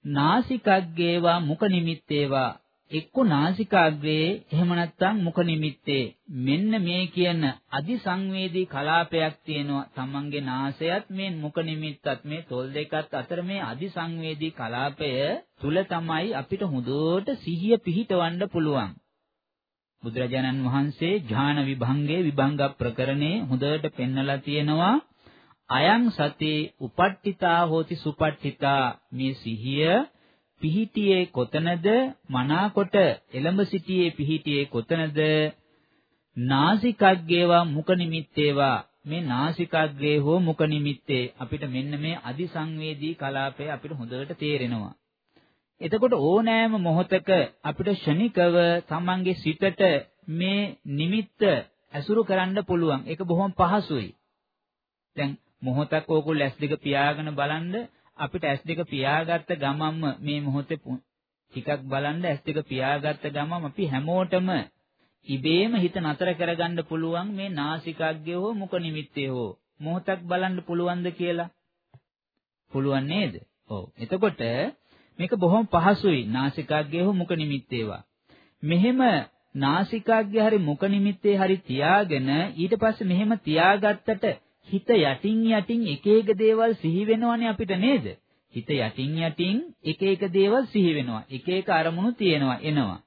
නාසිකග්ගේවා මුඛ නිමිත්තේවා එක්ක නාසිකාග්‍රේ එහෙම නැත්නම් මුඛ නිමිත්තේ. මෙන්න මේ කියන අදි සංවේදී කලාපයක් තියෙනවා. තමන්ගේ නාසයත් මේ මුඛ නිමිත්තත් මේ තොල් දෙකත් අතර මේ අදි සංවේදී කලාපය තුල තමයි අපිට හොඳට සිහිය පිහිටවන්න පුළුවන්. බුදුරජාණන් වහන්සේ ඥාන විභංගේ විභංග ප්‍රකරණේ හොඳට පෙන්නලා තියෙනවා. අයං සති උපට්ඨිතා හෝති සුපට්ඨිතා. මේ සිහිය පිහිටියේ කොතනද මනාකොට එළඹ සිටියේ පිහිටියේ කොතනද නාසිකග්ගේවා මුඛ නිමිත්තේවා මේ නාසිකාග්‍රේ හෝ මුඛ නිමිත්තේ අපිට මෙන්න මේ අදිසංවේදී කලාපය අපිට හොඳට තේරෙනවා. එතකොට ඕනෑම මොහොතක අපිට ෂණිකව තමන්ගේ සිතට මේ නිමිත්ත ඇසුරු කරන්න පුළුවන්. ඒක බොහොම පහසුයි. දැන් මොහොතක් ඕගොල්ලෝ ඇස් දෙක පියාගෙන බලන්න අපිට ඇස් දෙක පියාගත්ත ගමන්ම මේ මොහොතේ ටිකක් බලන්න ඇස් දෙක පියාගත්ත ගමන් අපි හැමෝටම ඉබේම හිත නතර කරගන්න පුළුවන් මේ නාසිකාග්‍රය හෝ මුඛ නිමිත්තේ හෝ මොහොතක් බලන්න පුළුවන්ද කියලා පුළුවන් නේද? ඔව්. එතකොට මේක බොහොම පහසුයි නාසිකාග්‍රය හෝ මුඛ නිමිත්තේවා. මෙහෙම නාසිකාග්‍රය හරි මුඛ නිමිත්තේ හරි තියාගෙන ඊට පස්සේ මෙහෙම තියාගත්තට හිත යටින් යටින් එක එක දේවල් සිහි වෙනවනේ අපිට නේද? හිත යටින් යටින් එක එක දේවල් සිහි වෙනවා. එක එක අරමුණු තියෙනවා එනවා.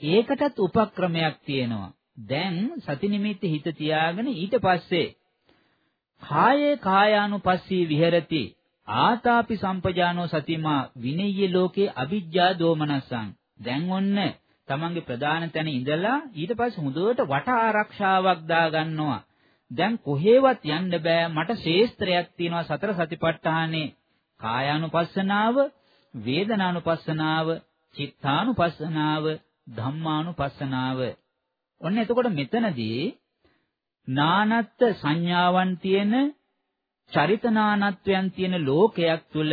ඒකටත් උපක්‍රමයක් තියෙනවා. දැන් සති නිමිති හිත තියාගෙන ඊට පස්සේ කායේ කායානුපස්සී විහෙරති ආතාපි සම්පජානෝ සතිමා විනෙය්‍ය ලෝකේ අවිජ්ජා දෝමනසං දැන් ඔන්න තමන්ගේ ප්‍රධාන තැන ඉඳලා ඊට පස්සේ හොඳට වට ආරක්ෂාවක් දා ගන්නවා දැන් කොහෙවත් යන්න බෑ මට ශේස්ත්‍රයක් තියෙනවා සතර සතිපට්ඨානේ කායානුපස්සනාව වේදනානුපස්සනාව චිත්තානුපස්සනාව ධම්මානුපස්සනාව ඔන්න එතකොට මෙතනදී නානත්ත් සංඥාවන් තියෙන චරිතනානත්වයන් තියෙන ලෝකයක් තුල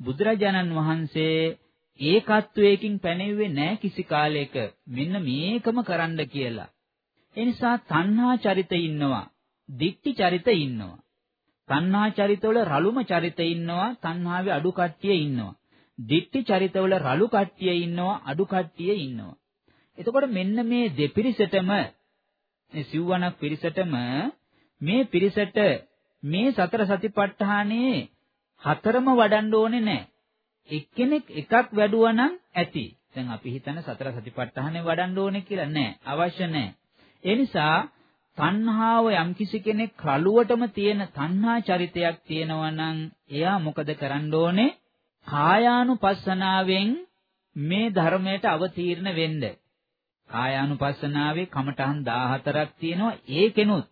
බුදුරජාණන් වහන්සේ ඒකත්වයකින් පැනෙන්නේ නැහැ කිසි කාලයක මෙන්න මේකම කරන්න කියලා. ඒ නිසා තණ්හා චරිත ඉන්නවා. දික්ටි චරිත ඉන්නවා. තණ්හා චරිතවල රළුම චරිත ඉන්නවා, තණ්හාවේ අඩු කට්ටිය ඉන්නවා. දික්ටි චරිතවල රළු කට්ටිය ඉන්නවා, අඩු කට්ටිය ඉන්නවා. එතකොට මෙන්න මේ දෙපිරිසටම මේ සිව්වණක් පිරිසටම මේ පිරිසට මේ සතර සතිපට්ඨානයේ හතරම වඩන්න ඕනේ නැහැ. එක්කෙනෙක් එකක් වැඩුවා නම් ඇති. දැන් අපි හිතන සතර සතිපට්ඨානේ වඩන්න ඕනේ කියලා නෑ. අවශ්‍ය නෑ. ඒ නිසා තණ්හාව යම්කිසි කෙනෙක් රළුවටම තියෙන තණ්හා චරිතයක් තියෙනවා නම් එයා මොකද කරන්න ඕනේ? කායානුපස්සනාවෙන් මේ ධර්මයට අවතීර්ණ වෙන්න. කායානුපස්සනාවේ කමඨහන් 14ක් තියෙනවා. ඒකෙනුත්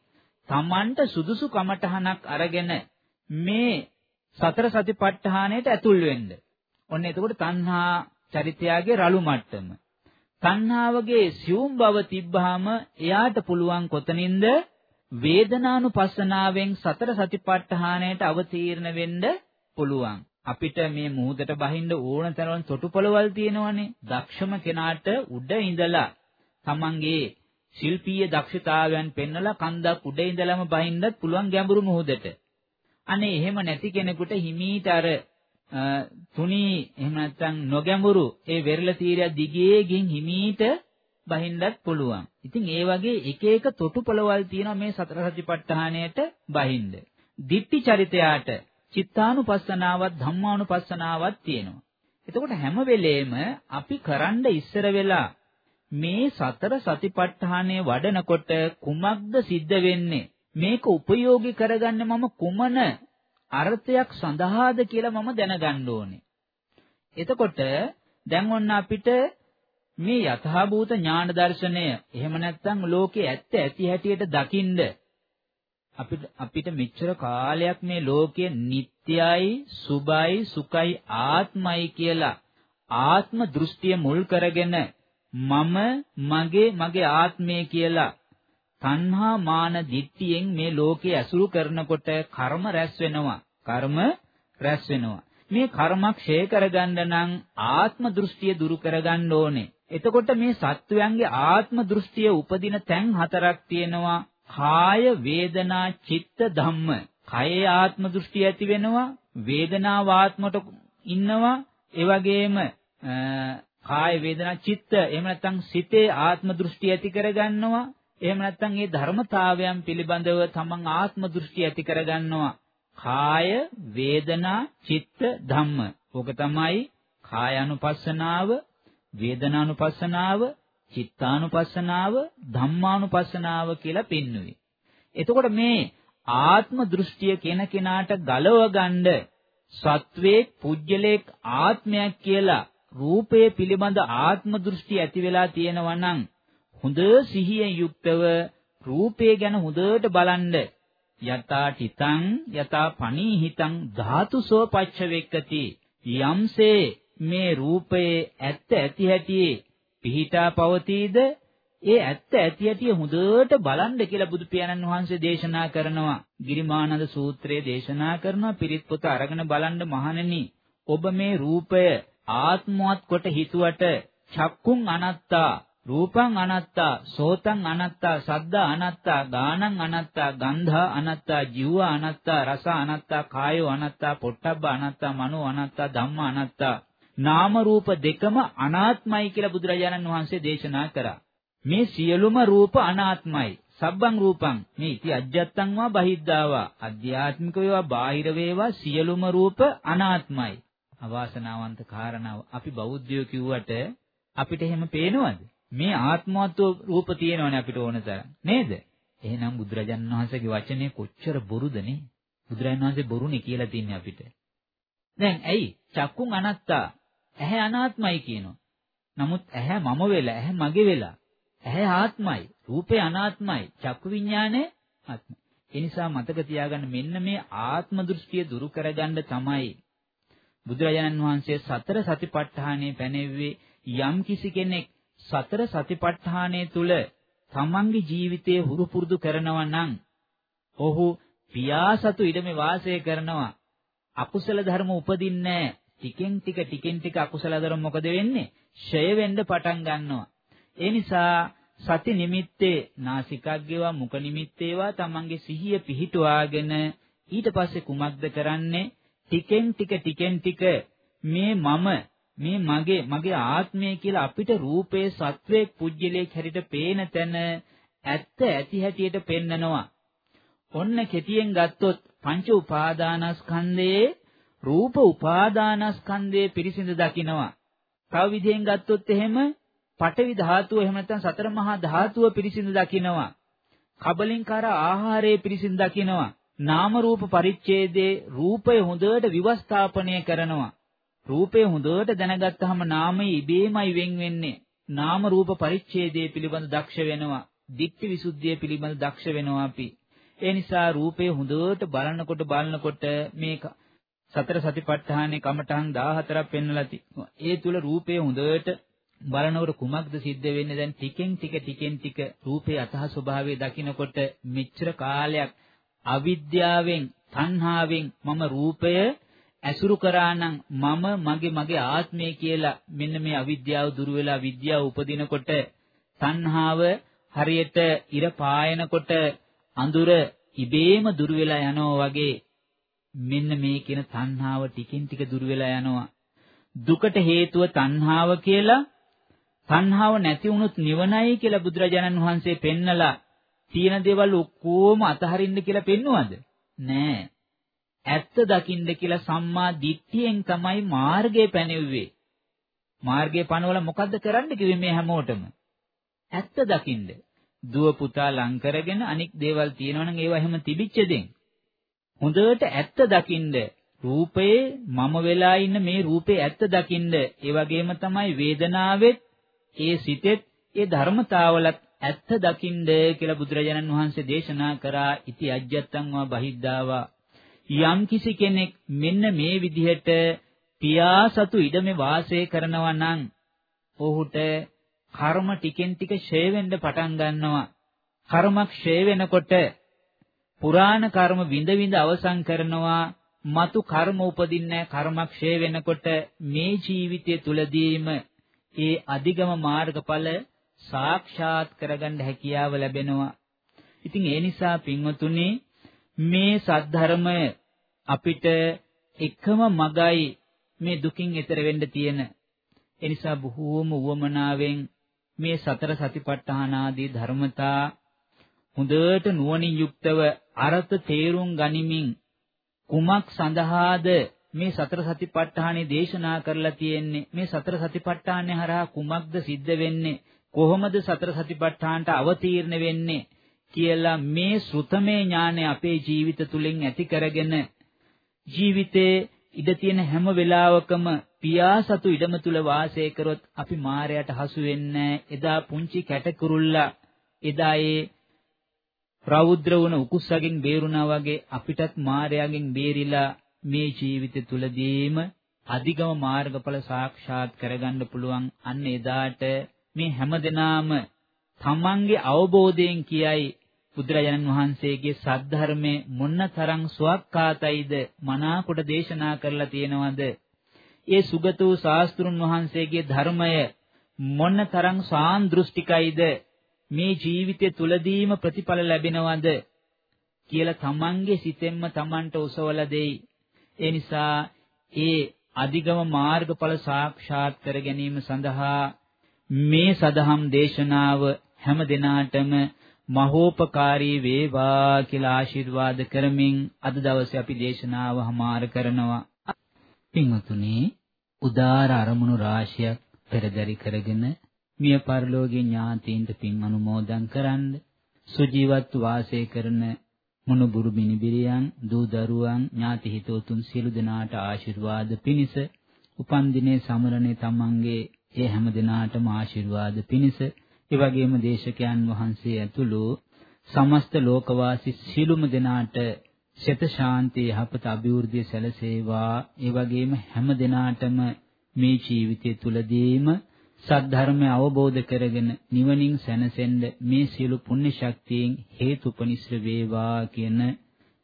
Tamanට සුදුසු කමඨහනක් අරගෙන මේ සතර සතිපට්ඨානයට ඇතුල් වෙන්න. ඔන්න එතකොට තණ්හා චරිතයාගේ රළු මට්ටම. තණ්හාවගේ සියුම් බව තිබ්බහම එයාට පුළුවන් කොතනින්ද වේදනානුපස්සනාවෙන් සතර සතිපට්ඨානයට අවතීර්ණ වෙන්න පුළුවන්. අපිට මේ මුහුදට බහින්න ඕන තරම් තොටුපළවල් තියෙනවනේ. දක්ෂම කෙනාට උඩ ඉඳලා තමන්ගේ ශිල්පීය දක්ෂතාවයන් පෙන්නලා කන්දක් උඩ ඉඳලම බහින්නත් පුළුවන් ගැඹුරු මුහුදට. අනේ එහෙම නැති කෙනෙකුට හිමීට අර තුනී එහෙම නැත්නම් නොගැඹුරු ඒ වෙරළ තීරය දිගේ ගින් හිමීට බහින්නත් පුළුවන්. ඉතින් ඒ වගේ එක එක තොටුපළවල් තියෙනවා මේ සතර සතිපට්ඨානයට බහින්න. දිට්ටි චරිතයාට චිත්තානුපස්සනාවත් ධම්මානුපස්සනාවත් තියෙනවා. එතකොට හැම වෙලේම අපි කරන්න ඉස්සර වෙලා මේ සතර සතිපට්ඨානය වඩනකොට කුමක්ද සිද්ධ වෙන්නේ? මේක උපයෝගී කරගන්න මම කුමන අර්ථයක් සඳහාද කියලා මම දැනගන්න ඕනේ. එතකොට දැන් ඔන්න අපිට මේ යථාභූත ඥාන දර්ශනය එහෙම නැත්නම් ලෝකේ ඇත්ත ඇති හැටියට දකින්ද අපිට අපිට මෙච්චර කාලයක් මේ ලෝකයේ නිට්ටයයි සුභයි සුඛයි ආත්මයි කියලා ආත්ම දෘෂ්ටිය මුල් කරගෙන මම මගේ මගේ ආත්මය කියලා තණ්හා මාන දිට්ඨියෙන් මේ ලෝකේ ඇසුරු කරනකොට කර්ම රැස් වෙනවා. කර්ම රැස් වෙනවා. මේ කර්මක් ක්ෂය කරගන්න නම් ආත්ම දෘෂ්ටිය දුරු කරගන්න ඕනේ. එතකොට මේ සත්වයන්ගේ ආත්ම දෘෂ්ටිය උපදින තැන් හතරක් තියෙනවා. කාය වේදනා චිත්ත ධම්ම. කයේ ආත්ම දෘෂ්ටිය ඇති වෙනවා. වේදනාව ආත්මට ඉන්නවා. ඒ වගේම කාය වේදනා චිත්ත එහෙම නැත්නම් සිතේ ආත්ම දෘෂ්ටි ඇති කරගන්නවා එහෙම නැත්නම් මේ ධර්මතාවයන් පිළිබඳව තමන් ආත්ම දෘෂ්ටි ඇති කරගන්නවා. කාය, වේදනා, චිත්ත, ධම්ම. ඕක තමයි කායानुපස්සනාව, වේදනානුපස්සනාව, චිත්තානුපස්සනාව, ධම්මානුපස්සනාව කියලා පෙන්වුවේ. එතකොට මේ ආත්ම දෘෂ්ටිය කෙන කෙනාට ගලව ගන්න සත්වයේ පුජ්‍යලේක් ආත්මයක් කියලා රූපය පිළිබඳ ආත්ම දෘෂ්ටි ඇති වෙලා තියෙනවා නම් හොඳ සිහියෙන් යුක්තව රූපය ගැන හොඳට බලන්න යතා තිතං යතා පනීහිතං ධාතුසෝ පච්චවෙක්කති. යම්සේ මේ රූපයේ ඇත්ත ඇති හැටියේ පිහිටා පවතීද? ඒ ඇත්ත ඇති හැටිය හොඳට බලන්න කියලා බුදු පියාණන් වහන්සේ දේශනා කරනවා. ගිරිමානන්ද සූත්‍රයේ දේශනා කරනවා. පිරිත් පොත අරගෙන බලන්න මහණෙනි. ඔබ මේ රූපය ආත්මවත් කොට හිතුවට චක්කුන් අනත්තා. රූපං අනත්තා සෝතං අනත්තා සද්දා අනත්තා ගානං අනත්තා ගන්ධා අනත්තා ජීව අනත්තා රස අනත්තා කායෝ අනත්තා පොට්ටබ්බ අනත්තා මනෝ අනත්තා ධම්ම අනත්තා. නාම රූප දෙකම අනාත්මයි කියලා බුදුරජාණන් වහන්සේ දේශනා කරා. මේ සියලුම රූප අනාත්මයි. සබ්බං රූපං. මේ ඉති අජ්ජත්තං වා බහිද්ධාවා. අධ්‍යාත්මික වේවා බාහිර වේවා සියලුම රූප අනාත්මයි. අවාසනාවන්ත කාරණාව. අපි බෞද්ධයෝ කිව්වට අපිට එහෙම පේනවද? මේ ආත්මවත්ව රූප තියෙනවනේ අපිට ඕන තරම් නේද? එහෙනම් බුදුරජාණන් වහන්සේගේ වචනේ කොච්චර බොරුද නේ? බුදුරජාණන් වහන්සේ බොරුනේ කියලා තින්නේ අපිට. දැන් ඇයි? චක්කුන් අනත්තා. ඇහැ අනාත්මයි කියනවා. නමුත් ඇහැ මම වෙලා, ඇහැ මගේ වෙලා. ඇහැ ආත්මයි, රූපේ අනාත්මයි, චක්කු විඥානේ ආත්මයි. ඒ නිසා මතක තියාගන්න මෙන්න මේ ආත්ම දෘෂ්ටිය දුරු කරගන්න තමයි බුදුරජාණන් වහන්සේ සතර සතිපට්ඨානයේ පැනෙව්වේ යම් කිසි කෙනෙක් සතර සතිපට්ඨානය තුල තමන්ගේ ජීවිතයේ හුරු පුරුදු කරනවා නම් ඔහු පියාසතු ඉඩමේ වාසය කරනවා. අකුසල ධර්ම උපදින්නේ ටිකෙන් ටික ටිකෙන් ටික අකුසල ධර්ම මොකද වෙන්නේ? ෂය වෙන්න පටන් ගන්නවා. ඒ නිසා සති නිමිත්තේ නාසිකාග්ගේවා මුඛ නිමිත්තේවා තමන්ගේ සිහිය පිහිටුවාගෙන ඊට පස්සේ කුමක්ද කරන්නේ? ටිකෙන් ටික ටිකෙන් ටික මේ මම මේ මගේ මගේ ආත්මය කියලා අපිට රූපේ සත්වයේ පුජ්‍යලයක් හැටියට පේන තැන ඇත්ත ඇති හැටියට පෙන්නනවා. ඔන්න කෙටියෙන් ගත්තොත් පංච උපාදානස්කන්ධයේ රූප උපාදානස්කන්ධයේ පිරිසිඳ දකිනවා. තව විදිහෙන් ගත්තොත් එහෙම පඨවි ධාතුව එහෙම නැත්නම් සතර මහා ධාතුව පිරිසිඳ දකිනවා. කබලින්කාර ආහාරයේ පිරිසින් දකිනවා. නාම රූප පරිච්ඡේදයේ රූපය හොඳට විවස්ථාපනය කරනවා. රූපය හොඳට දැනගත්තාම නාමය ඉබේමයි වෙන් වෙන්නේ. නාම රූප පරිච්ඡේදයේ පිළිබඳ දක්ෂ වෙනවා. දික්ටි විසුද්ධිය පිළිබඳ දක්ෂ වෙනවා අපි. ඒ නිසා රූපය හොඳට බලනකොට බලනකොට මේක සතර සතිපට්ඨානේ කමඨහන් 14ක් පෙන්වලා තියෙනවා. ඒ තුල රූපය හොඳට බලනකොට කුමක්ද සිද්ධ වෙන්නේ දැන් ටිකෙන් ටික ටිකෙන් ටික රූපේ අතහ ස්වභාවය දකිනකොට මෙච්චර කාලයක් අවිද්‍යාවෙන් තණ්හාවෙන් මම රූපය ඇසුරු කරා නම් මම මගේ මගේ ආත්මය කියලා මෙන්න මේ අවිද්‍යාව දුරු වෙලා විද්‍යාව උපදිනකොට තණ්හාව හරියට ඉර පායනකොට අඳුර ඉබේම දුරු වෙලා යනවා වගේ මෙන්න මේ කියන තණ්හාව ටිකින් ටික දුරු වෙලා යනවා. දුකට හේතුව තණ්හාව කියලා තණ්හාව නැති වුණොත් නිවනයි කියලා බුදුරජාණන් වහන්සේ පෙන්නලා තියෙන දේවල් ඔක්කොම අතහරින්න කියලා පෙන්වුවද නෑ. ඇත්ත දකින්න කියලා සම්මා දිට්ඨියෙන් තමයි මාර්ගය පැනෙව්වේ. මාර්ගය පනවල මොකද්ද කරන්න කිව්වේ මේ හැමෝටම? ඇත්ත දකින්න. දුව පුතා ලං කරගෙන අනික් දේවල් තියෙනවනම් ඒවා එහෙම තිබිච්ච දෙන්. හොඳට ඇත්ත දකින්න. රූපයේ මම වෙලා ඉන්න මේ රූපේ ඇත්ත දකින්න. ඒ වගේම තමයි වේදනාවෙත්, ඒ සිතෙත්, ඒ ධර්මතාවලත් ඇත්ත දකින්න කියලා බුදුරජාණන් වහන්සේ දේශනා කරා ඉති අජ්ජත්තං වා බහිද්ධාවා යම් කිසි කෙනෙක් මෙන්න මේ විදිහට පියා සතු ඉඩමේ වාසය කරනවා නම් ඔහුට කර්ම ටිකෙන් ටික ෂය වෙන්න පටන් ගන්නවා. කර්ම ක්ෂය වෙනකොට පුරාණ කර්ම විඳ විඳ අවසන් කරනවා. මතු කර්ම උපදින්නේ කර්ම ක්ෂය වෙනකොට මේ ජීවිතය තුලදීම ඒ අධිගම මාර්ගඵල සාක්ෂාත් කරගන්න හැකියාව ලැබෙනවා. ඉතින් ඒ නිසා පින්වතුනි මේ සද්ධර්මය අපිට එකම මගයි මේ දුකින් එතර වෙන්න තියෙන. ඒ නිසා බොහෝම උවමනාවෙන් මේ සතර සතිපට්ඨාන ආදී ධර්මතා හොඳට නුවණින් යුක්තව අරත තේරුම් ගනිමින් කුමක් සඳහාද මේ සතර සතිපට්ඨානෙ දේශනා කරලා තියෙන්නේ? මේ සතර සතිපට්ඨානෙ හරහා කුමක්ද සිද්ධ වෙන්නේ? කොහොමද සතර සතිපට්ඨානට අවතීර්ණ වෙන්නේ? කියලා මේ ශ්‍රුතමේ ඥානය අපේ ජීවිත තුලින් ඇති කරගෙන ජීවිතේ ඉඩ තියෙන හැම වෙලාවකම පියා සතු ඉඩම තුල වාසය කරොත් අපි මායයට හසු වෙන්නේ එදා පුංචි කැටකුරුල්ලා එදා ඒ ප්‍රෞද්‍ර වුණ උකුස්සගෙන් බේරුණා වගේ අපිටත් මායයෙන් බේරිලා මේ ජීවිත තුලදීම අධිගම මාර්ගඵල සාක්ෂාත් කරගන්න පුළුවන්. අන්න එදාට මේ හැමදෙනාම තමන්ගේ අවබෝධයෙන් කියයි බුදුරජාණන් වහන්සේගේ සද්ධර්මයේ මොන්නතරම් සුවක්කාතයිද මනාකොට දේශනා කරලා තියෙනවද? ඒ සුගත වූ ශාස්ත්‍රුන් වහන්සේගේ ධර්මය මොන්නතරම් සාන්දෘෂ්ටිකයිද? මේ ජීවිතය තුලදීම ප්‍රතිඵල ලැබෙනවද? කියලා තමන්ගේ සිතෙන්ම තමන්ට උසවලා දෙයි. ඒ නිසා ඒ අධිගම මාර්ගඵල සාක්ෂාත් කර ගැනීම සඳහා මේ සදහම් දේශනාව හැම දිනාටම මහෝපකාරී වේවා කියලා ආශිර්වාද කරමින් අද දවසේ අපි දේශනාව හමාර කරනවා. පින්වතුනි, උදාර අරමුණු රාශියක් පෙරදරි කරගෙන මිය පරලෝකීය ඥාතීන්ට පින් අනුමෝදන් කරන්න සුජීවත්ව වාසය කරන මුණුබුරු බිනිබිරියන් දූ දරුවන් ඥාති හිතවතුන් සියලු දෙනාට ආශිර්වාද පිණිස උපන් දිනේ සමරණේ තමන්ගේ ඒ හැම දිනාටම ආශිර්වාද පිණිස ඒ වගේම දේශකයන් වහන්සේ ඇතුළු සමස්ත ලෝකවාසී සිළුම දෙනාට සිත ශාන්තිය යහපත අභිවෘද්ධිය සැලසේවා. ඒ වගේම හැම දිනාටම මේ ජීවිතය තුලදීම සද්ධර්මය අවබෝධ කරගෙන නිවනින් සැනසෙන්න මේ සියලු පුණ්‍ය ශක්තියෙන් හේතුපනිශ්‍ර වේවා කියන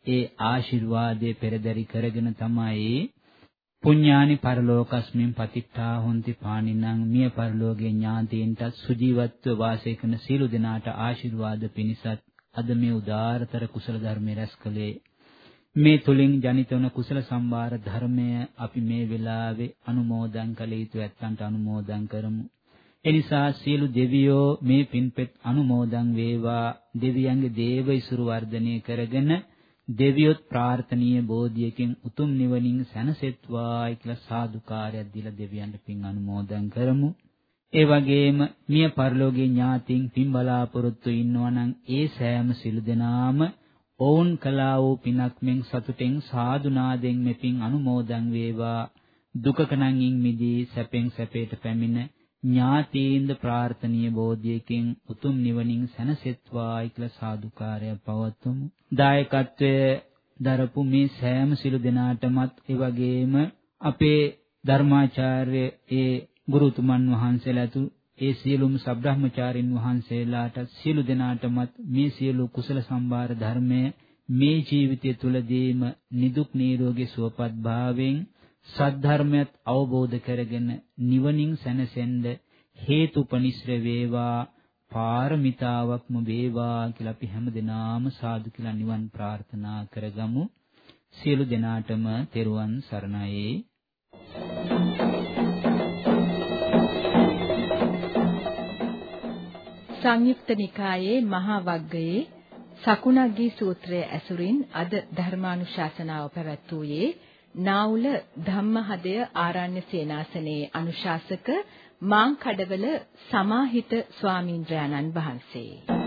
ඒ ආශිර්වාදයේ පෙරදරි කරගෙන තමයි පුඤ්ඤානි පරලෝකස්මින් පතිත්තා හොಂತಿ පානිනං මිය පරලෝකේ ඥාතීන්ට සුජීවත්ව වාසය කරන සීල දෙනාට ආශිර්වාද පිණිසත් අද මේ උදාාරතර කුසල ධර්මයේ රැස්කලේ මේ තුලින් ජනිත වන කුසල සම්භාර ධර්මය අපි මේ වෙලාවේ අනුමෝදන් කළ යුතු ඇත්තන්ට අනුමෝදන් කරමු. එනිසා සියලු දෙවියෝ මේ පින්පෙත් අනුමෝදන් වේවා දෙවියන්ගේ දේව ඉසුරු වර්ධනය කරගෙන දෙවියොත් ප්‍රාර්ථනීය බෝධියකින් උතුම් නිවනින් සැනසෙත්වායි කියලා සාදුකාරයක් දීලා දෙවියන්ට පින් අනුමෝදන් කරමු. ඒ වගේම මිය පරලෝකීය ඥාතීන් පින් බලාපොරොත්තු ඉන්නවා නම් ඒ සෑම සිළු දෙනාම ඔවුන් කළා වූ පිනක් මෙන් සතුටෙන් සාදු නාදෙන් මෙපින් අනුමෝදන් වේවා දුකක නම් ඉන් මිදී සැපෙන් සැපයට පැමිණ ඥාතීන්ද ප්‍රාර්ථනීය බෝධියකින් උතුම් නිවනින් සැනසෙත්වායි කියලා සාදුකාරය පවතුමු. දායකත්වයේ දරපු මේ සෑම සිළු දෙනාටමත් ඒ වගේම අපේ ධර්මාචාර්ය ඒ ගුරුතුමන් වහන්සේලාතු ඒ සියලුම සබ්‍රහ්මචාරින් වහන්සේලාට සියලු දෙනාටමත් මේ සියලු කුසල සම්භාර ධර්මය මේ ජීවිතය තුළදීම නිදුක් නිරෝගී සුවපත් භාවයෙන් සද්ධර්මයත් අවබෝධ කරගෙන නිවනින් සැනසෙන්න හේතුපනිශ්‍ර වේවා පාරමිතාවක්ම වේවා කියලා අපි හැමදෙනාම සාදු කියලා නිවන් ප්‍රාර්ථනා කරගමු. සියලු දෙනාටම තෙරුවන් සරණයි. සංයුක්ත නිකායේ මහා වග්ගයේ සකුණග්ගී සූත්‍රය ඇසුරින් අද ධර්මානුශාසනාව පැවැත්වුවේ නාවුල ධම්මහදය ආරණ්‍ය සේනාසනයේ අනුශාසක මාංකඩවල සමාහිත ස්වාමීන්ද්‍රයන්න් වහන්සේ.